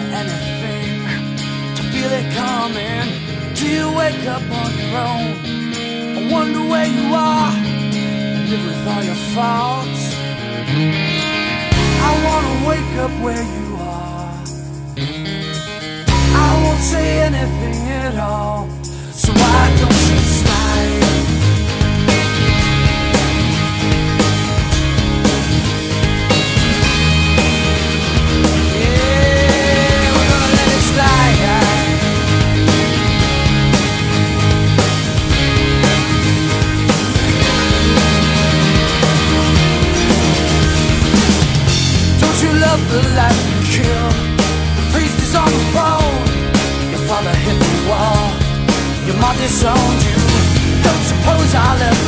anything to feel it coming? Do you wake up on your own? I wonder where you are and live with all your faults. I wanna wake up where you are. I won't say anything at all. The life you kill? The priest is on the throne. Your father hit the wall. Your mom disowned you. Don't suppose I'll ever